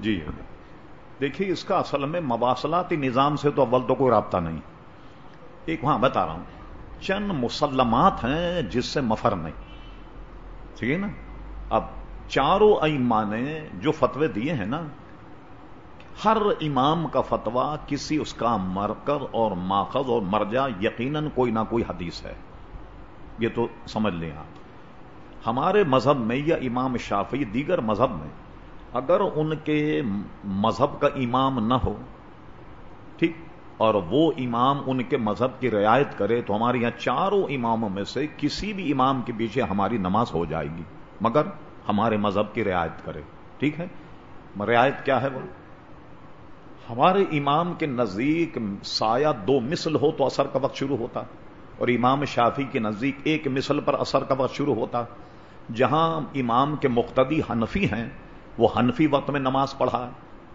جی ہاں۔ دیکھیے، اس کا اصل میں مواصلاتی نظام سے تو اول تو کوئی رابطہ نہیں۔ ایک وہاں بتا رہا ہوں۔ چند مسلمات ہیں جس سے مفر نہیں۔ ٹھیک ہے نا؟ اب چاروں ایما نے جو فتوے دیے ہیں نا، ہر امام کا فتوا کسی اس کا مرکز اور ماخذ اور مرجع، یقیناً کوئی نہ کوئی حدیث ہے۔ یہ تو سمجھ لیں آپ۔ ہمارے مذہب میں یا امام شافی دیگر مذہب میں اگر ان کے مذہب کا امام نہ ہو، ٹھیک، اور وہ امام ان کے مذہب کی رعایت کرے، تو ہمارے یہاں چاروں اماموں میں سے کسی بھی امام کے پیچھے ہماری نماز ہو جائے گی، مگر ہمارے مذہب کی رعایت کرے، ٹھیک ہے؟ رعایت کیا ہے وہ؟ ہمارے امام کے نزدیک سایہ دو مثل ہو تو اثر کا وقت شروع ہوتا، اور امام شافی کے نزدیک ایک مثل پر اثر کا وقت شروع ہوتا۔ جہاں امام کے مقتدی حنفی ہیں وہ حنفی وقت میں نماز پڑھا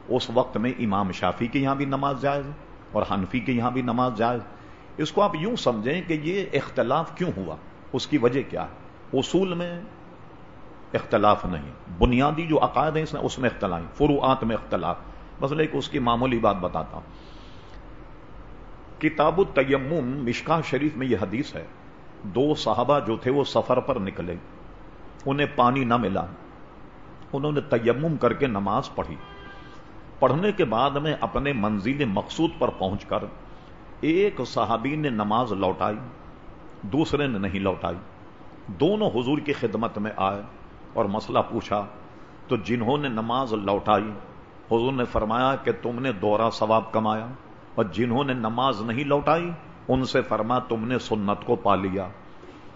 اس وقت میں امام شافی کے یہاں بھی نماز جائز اور حنفی کے یہاں بھی نماز جائز اس کو آپ یوں سمجھیں کہ یہ اختلاف کیوں ہوا؟ اس کی وجہ کیا ہے؟ اصول میں اختلاف نہیں۔ بنیادی جو عقائد ہیں اس میں اختلاف فروعات میں اختلاف۔ مثلا ایک اس کی معمولی بات بتاتا ہوں۔ کتاب التیمم مشکا شریف میں یہ حدیث ہے۔ دو صحابہ جو تھے وہ سفر پر نکلے۔ انہیں پانی نہ ملا۔ انہوں نے تیمم کر کے نماز پڑھی۔ پڑھنے کے بعد میں اپنے منزل مقصود پر پہنچ کر ایک صحابی نے نماز لوٹائی، دوسرے نے نہیں لوٹائی۔ دونوں حضور کی خدمت میں آئے اور مسئلہ پوچھا، تو جنہوں نے نماز لوٹائی؟ حضور نے فرمایا کہ تم نے دوہرا ثواب کمایا اور جنہوں نے نماز نہیں لوٹائی، ان سے فرما تم نے سنت کو پا لیا۔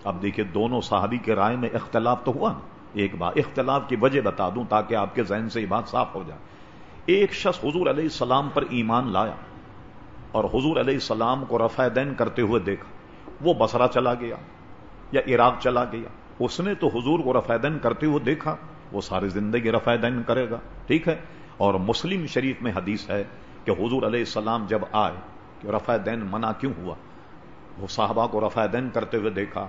اب دیکھیے، دونوں صحابی کے رائے میں اختلاف تو ہوا نا۔ ایک بات، اختلاف کی وجہ بتا دوں تاکہ آپ کے ذہن سے یہ بات صاف ہو جائے۔ ایک شخص حضور علیہ السلام پر ایمان لایا اور حضور علیہ السلام کو رفع دین کرتے ہوئے دیکھا، وہ بسرا چلا گیا یا عراق چلا گیا۔ اس نے تو حضور کو رفع دین کرتے ہوئے دیکھا، وہ ساری زندگی رفع دین کرے گا، ٹھیک ہے؟ اور مسلم شریف میں حدیث ہے کہ حضور علیہ السلام جب آئے کہ رفع دین منع کیوں ہوا، وہ صحابہ کو رفع دین کرتے ہوئے دیکھا۔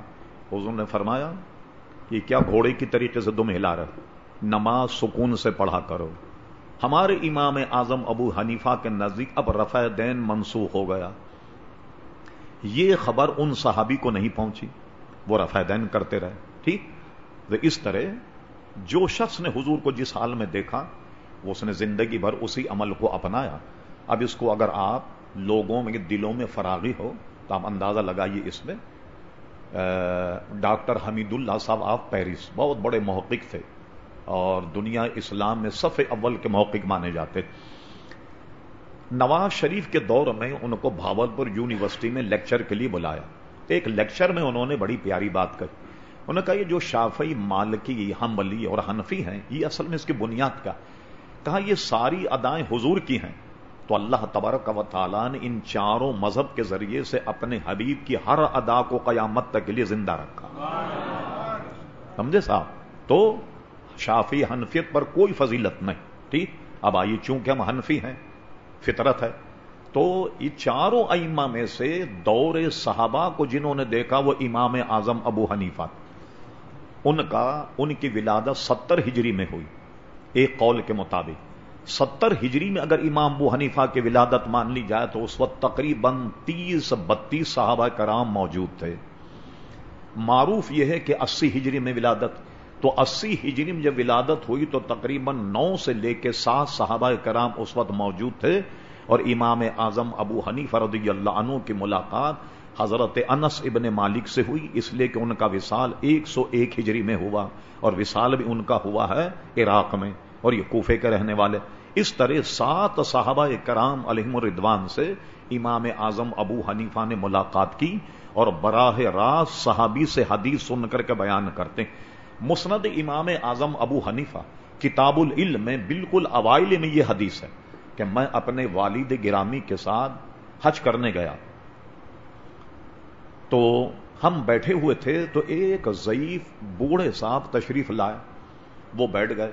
حضور نے فرمایا کہ کیا گھوڑے کی طریقے سے دم ہلا رہے نماز سکون سے پڑھا کرو۔ ہمارے امام اعظم ابو حنیفہ کے نزدیک اب رفع دین منسوخ ہو گیا۔ یہ خبر ان صحابی کو نہیں پہنچی۔ وہ رفع دین کرتے رہے۔ ٹھیک؟ اس طرح جو شخص نے حضور کو جس حال میں دیکھا، وہ اس نے زندگی بھر اسی عمل کو اپنایا۔ اب اس کو اگر آپ لوگوں میں، دلوں میں فراغی ہو، تو آپ اندازہ لگائیے اس میں ڈاکٹر حمید اللہ صاحب آف پیرس بہت بڑے محقق تھے اور دنیا اسلام میں صف اول کے محقق مانے جاتے۔ نواز شریف کے دور میں ان کو بھاول پور یونیورسٹی میں لیکچر کے لیے بلایا۔ ایک لیکچر میں انہوں نے بڑی پیاری بات کہی۔ انہوں نے کہا، یہ جو شافی مالکی، حنبلی اور حنفی ہیں، یہ اصل میں اس کی بنیاد کا کہا، یہ ساری ادائیں حضور کی ہیں۔ تو اللہ تبارک و تعالیٰ نے ان چاروں مذہب کے ذریعے سے اپنے حبیب کی ہر ادا کو قیامت تک کے لیے زندہ رکھا۔ سمجھے صاحب؟ تو شافی حنفیت پر کوئی فضیلت نہیں، ٹھیک؟ اب آئیے، چونکہ ہم حنفی ہیں، فطرت ہے، تو یہ چاروں ائمہ میں سے دور صحابہ کو جنہوں نے دیکھا وہ امام اعظم ابو حنیفہ ان کا، ان کی ولادت ستر ہجری میں ہوئی، ایک قول کے مطابق۔ ستر ہجری میں اگر امام ابو حنیفہ کی ولادت مان لی جائے تو اس وقت تقریباً تیس بتیس صحابہ کرام موجود تھے۔ معروف یہ ہے کہ اسی ہجری میں ولادت، تو اسی ہجری میں جب ولادت ہوئی تو تقریباً نو سے لے کے سات صحابہ کرام اس وقت موجود تھے۔ اور امام اعظم ابو حنیف رضی اللہ عنہ کی ملاقات حضرت انس ابن مالک سے ہوئی، اس لیے کہ ان کا وصال ایک سو ایک ہجری میں ہوا، اور وصال بھی ان کا ہوا ہے عراق میں، اور یہ کوفے کے رہنے والے۔ اس طرح سات صحابہ کرام علیہم الردوان سے امام اعظم ابو حنیفہ نے ملاقات کی اور براہ راست صحابی سے حدیث سن کر کے بیان کرتے مسند امام اعظم ابو حنیفہ کتاب العلم میں بالکل اوائل میں یہ حدیث ہے کہ میں اپنے والد گرامی کے ساتھ حج کرنے گیا۔ تو ہم بیٹھے ہوئے تھے تو ایک ضعیف بوڑھے صاحب تشریف لائے۔ وہ بیٹھ گئے۔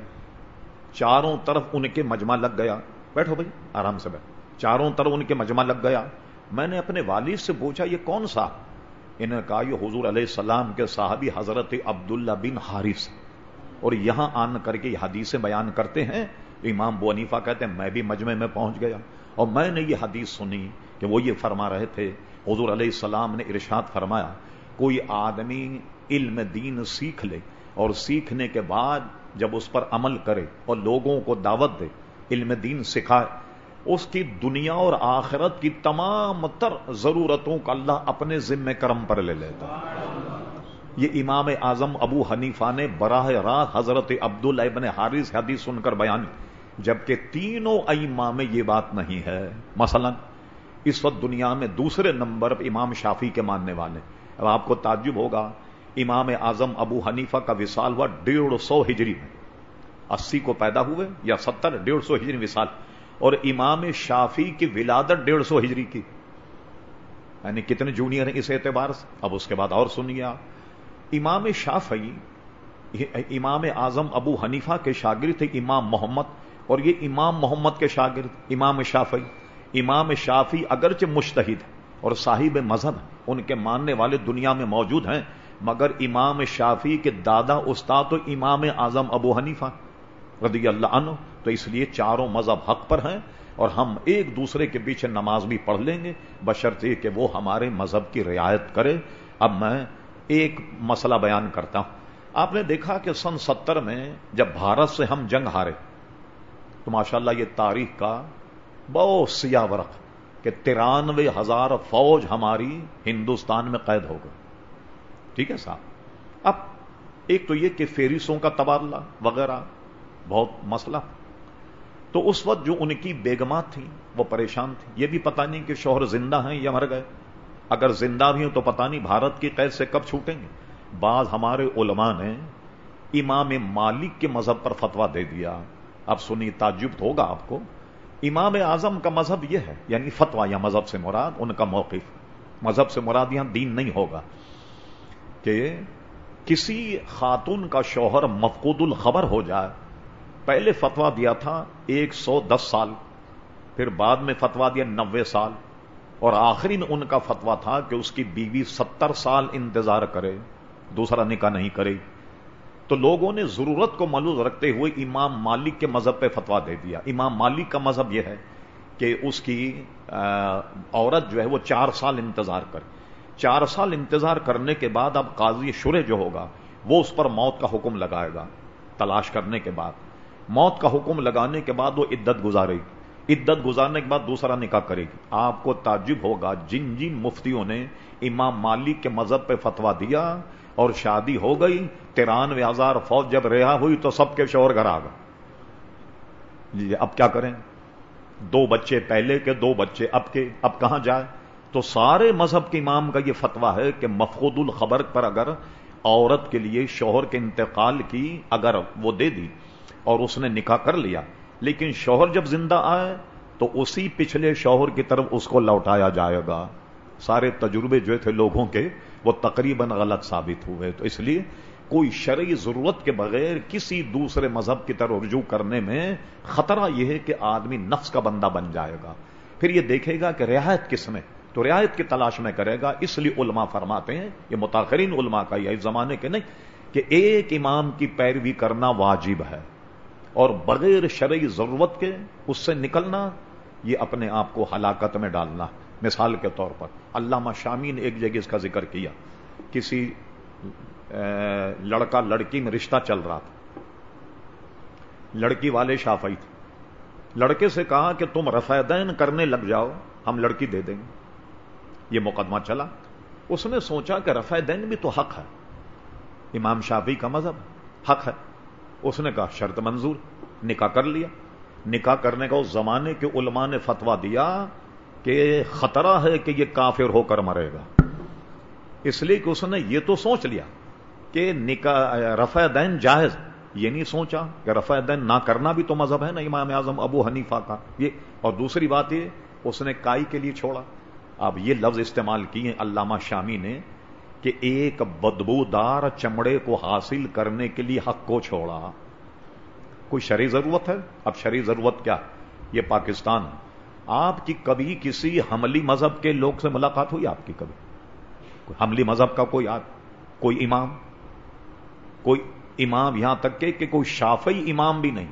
چاروں طرف ان کے مجمع لگ گیا۔ بیٹھو بھائی، آرام سے بیٹھ چاروں طرف ان کے مجمع لگ گیا۔ میں نے اپنے والد سے پوچھا، یہ کون سا؟ انہیں کہا، یہ حضور علیہ السلام کے صحابی حضرت عبداللہ بن حارث۔ اور یہاں آن کر کے یہ حدیثیں بیان کرتے ہیں۔ امام بو انیفا کہتے ہیں، میں بھی مجمع میں پہنچ گیا۔ اور میں نے یہ حدیث سنی کہ وہ یہ فرما رہے تھے، حضور علیہ السلام نے ارشاد فرمایا، کوئی آدمی علم دین سیکھ لے اور سیکھنے کے بعد جب اس پر عمل کرے اور لوگوں کو دعوت دے، علم دین سکھائے، اس کی دنیا اور آخرت کی تمام تر ضرورتوں کا اللہ اپنے ذمہ کرم پر لے لیتا۔ یہ امام اعظم ابو حنیفہ نے براہ راہ حضرت عبداللہ ابن حارث حدیث سن کر بیان جبکہ تینوں ایما میں یہ بات نہیں ہے۔ مثلا، اس وقت دنیا میں دوسرے نمبر پر امام شافی کے ماننے والے، اب آپ کو تعجب ہوگا امام اعظم ابو حنیفہ کا وصال ہوا ڈیڑھ سو ہجری میں۔ اسی کو پیدا ہوئے یا ستر، ڈیڑھ سو ہجری وصال۔ اور امام شافی کی ولادت ڈیڑھ سو ہجری کی۔ یعنی کتنے جونیئر ہیں اس اعتبار سے؟ اب اس کے بعد اور سنیے آپ۔ امام شافی امام اعظم ابو حنیفہ کے شاگرد تھے، امام محمد۔ اور یہ امام محمد کے شاگرد، امام شافی امام شافی اگرچہ مشتحد اور صاحب مذہب ان کے ماننے والے دنیا میں موجود ہیں۔ مگر امام شافی کے دادا استاد تو امام اعظم ابو حنیفہ رضی اللہ عنہ، تو اس لیے چاروں مذہب حق پر ہیں اور ہم ایک دوسرے کے پیچھے نماز بھی پڑھ لیں گے بشرطے کہ وہ ہمارے مذہب کی رعایت کرے۔ اب میں ایک مسئلہ بیان کرتا ہوں۔ آپ نے دیکھا کہ سن ستر میں جب بھارت سے ہم جنگ ہارے، تو ماشاءاللہ یہ تاریخ کا بہت سیاہ ورق کہ ترانوے ہزار فوج ہماری ہندوستان میں قید ہو گئی۔ ٹھیک ہے صاحب؟ اب ایک تو یہ کہ فیرسوں کا تبادلہ وغیرہ بہت مسئلہ۔ تو اس وقت جو ان کی بیگمات تھیں، وہ پریشان تھی یہ بھی پتہ نہیں کہ شوہر زندہ ہیں یا مر گئے۔ اگر زندہ بھی ہوں تو پتہ نہیں بھارت کی قید سے کب چھوٹیں گے۔ بعض ہمارے علماء نے امام مالک کے مذہب پر فتوا دے دیا۔ اب سنی تعجب ہوگا آپ کو۔ امام اعظم کا مذہب یہ ہے یعنی فتوا یا مذہب سے مراد، ان کا موقف۔ مذہب سے مراد یہاں دین نہیں ہوگا۔ کہ کسی خاتون کا شوہر مفقود الخبر ہو جائے۔ پہلے فتوا دیا تھا ایک سو دس سال، پھر بعد میں فتوا دیا نوے سال۔ اور آخری میں ان کا فتوا تھا کہ اس کی بیوی ستر سال انتظار کرے، دوسرا نکاح نہیں کرے۔ تو لوگوں نے ضرورت کو ملوز رکھتے ہوئے امام مالک کے مذہب پہ فتوا دے دیا۔ امام مالک کا مذہب یہ ہے کہ اس کی عورت جو ہے وہ چار سال انتظار کرے۔ چار سال انتظار کرنے کے بعد اب قاضی شرح جو ہوگا، وہ اس پر موت کا حکم لگائے گا، تلاش کرنے کے بعد۔ موت کا حکم لگانے کے بعد وہ عدت گزارے گی۔ عدت گزارنے کے بعد دوسرا نکاح کرے گی۔ آپ کو تعجب ہوگا، جن جن مفتیوں نے امام مالک کے مذہب پہ فتوا دیا اور شادی ہو گئی، ترانوے ہزار فوج جب رہا ہوئی تو سب کے شور گھر آ گئے۔ جی اب کیا کریں؟ دو بچے پہلے کے، دو بچے اب کے، اب کہاں جائے تو سارے مذہب کے امام کا یہ فتوا ہے کہ مفقود الخبر پر اگر عورت کے لیے شوہر کے انتقال کی اگر وہ دے دی اور اس نے نکاح کر لیا، لیکن شوہر جب زندہ آئے تو اسی پچھلے شوہر کی طرف اس کو لوٹایا جائے گا۔ سارے تجربے جو تھے لوگوں کے وہ تقریباً غلط ثابت ہوئے۔ تو اس لیے کوئی شرعی ضرورت کے بغیر کسی دوسرے مذہب کی طرف رجوع کرنے میں خطرہ یہ ہے کہ آدمی نفس کا بندہ بن جائے گا۔ پھر یہ دیکھے گا کہ رعایت کس میں؟ تو رعایت کی تلاش میں کرے گا۔ اس لیے علماء فرماتے ہیں، یہ متاثرین علماء کا یہ زمانے کے نہیں، کہ ایک امام کی پیروی کرنا واجب ہے اور بغیر شرعی ضرورت کے اس سے نکلنا، یہ اپنے آپ کو ہلاکت میں ڈالنا۔ مثال کے طور پر، علامہ شامی نے ایک جگہ اس کا ذکر کیا۔ کسی لڑکا، لڑکی میں رشتہ چل رہا تھا۔ لڑکی والے شافئی تھے۔ لڑکے سے کہا کہ تم رفیدین کرنے لگ جاؤ، ہم لڑکی دے دیں گے۔ یہ مقدمہ چلا۔ اس نے سوچا کہ رفیدین بھی تو حق ہے۔ امام شافی کا مذہب حق ہے۔ اس نے کہا، شرط منظور، نکاح کر لیا۔ نکاح کرنے کا اس زمانے کے علماء نے فتوا دیا کہ خطرہ ہے کہ یہ کافر ہو کر مرے گا۔ اس لیے کہ اس نے یہ تو سوچ لیا کہ نکاح، رفع دین جائز۔ یہ نہیں سوچا کہ رفع دین نہ کرنا بھی تو مذہب ہے نا امام اعظم ابو حنیفہ کا۔ یہ، اور دوسری بات یہ، اس نے کائی کے لیے چھوڑا۔ اب یہ لفظ استعمال کیے علامہ شامی نے کہ ایک بدبودار چمڑے کو حاصل کرنے کے لیے حق کو چھوڑا۔ کوئی شرعی ضرورت ہے؟ اب شرعی ضرورت کیا؟ یہ پاکستان آپ کی کبھی کسی حملی مذہب کے لوگ سے ملاقات ہوئی آپ کی کبھی؟ حملی مذہب کا کوئی آپ کوئی امام؟ کوئی امام یہاں تک کہ, کہ کوئی شافی امام بھی نہیں۔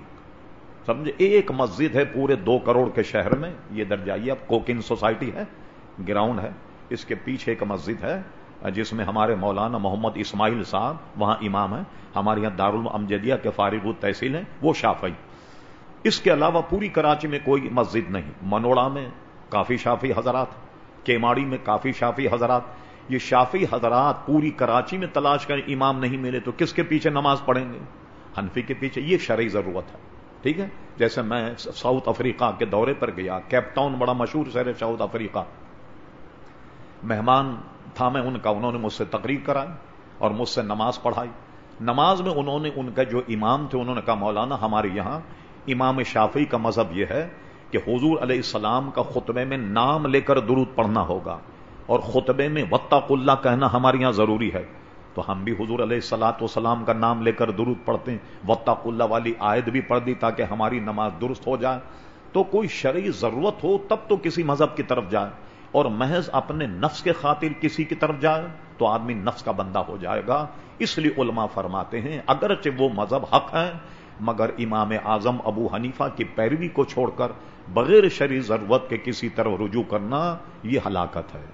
سمجھے؟ ایک مسجد ہے پورے دو کروڑ کے شہر میں یہ در جائیے اب کوکن سوسائٹی ہے۔ گراؤنڈ ہے، اس کے پیچھے ایک مسجد ہے، جس میں ہمارے مولانا محمد اسماعیل صاحب وہاں امام ہیں۔ ہمارے یہاں دارالمجدیہ کے فارغ تحصیل ہیں، وہ شافعی۔ اس کے علاوہ پوری کراچی میں کوئی مسجد نہیں، منوڑا میں کافی شافی حضرات، کیماڑی میں کافی شافی حضرات۔ یہ شافی حضرات پوری کراچی میں تلاش کریں، امام نہیں ملے تو کس کے پیچھے نماز پڑھیں گے؟ حنفی کے پیچھے یہ شرعی ضرورت ہے، ٹھیک ہے؟ جیسے میں ساؤتھ افریقہ کے دورے پر گیا، کیپ ٹاؤن بڑا مشہور شہر ہے ساؤتھ افریقہ۔ مہمان تھا میں ان کا، انہوں نے مجھ سے تقریر کرائی اور مجھ سے نماز پڑھائی۔ نماز میں انہوں نے، ان کا جو امام تھے، انہوں نے کہا، مولانا ہمارے یہاں امام شافی کا مذہب یہ ہے کہ حضور علیہ السلام کا خطبے میں نام لے کر درود پڑھنا ہوگا اور خطبے میں وطاق اللہ کہنا ہمارے یہاں ضروری ہے۔ تو ہم بھی حضور علیہ السلاۃ والسلام کا نام لے کر درود پڑھتے ہیں۔ وطاق اللہ والی آیت بھی پڑھ دی تاکہ ہماری نماز درست ہو جائے۔ تو کوئی شرعی ضرورت ہو تب تو کسی مذہب کی طرف جائے اور محض اپنے نفس کے خاطر کسی کی طرف جائے تو آدمی نفس کا بندہ ہو جائے گا۔ اس لیے علماء فرماتے ہیں، اگرچہ وہ مذہب حق ہے، مگر امام اعظم ابو حنیفہ کی پیروی کو چھوڑ کر بغیر شرعی ضرورت کے کسی طرف رجوع کرنا یہ ہلاکت ہے۔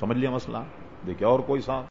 سمجھ لیا مسئلہ؟ دیکھیں اور کوئی صاحب۔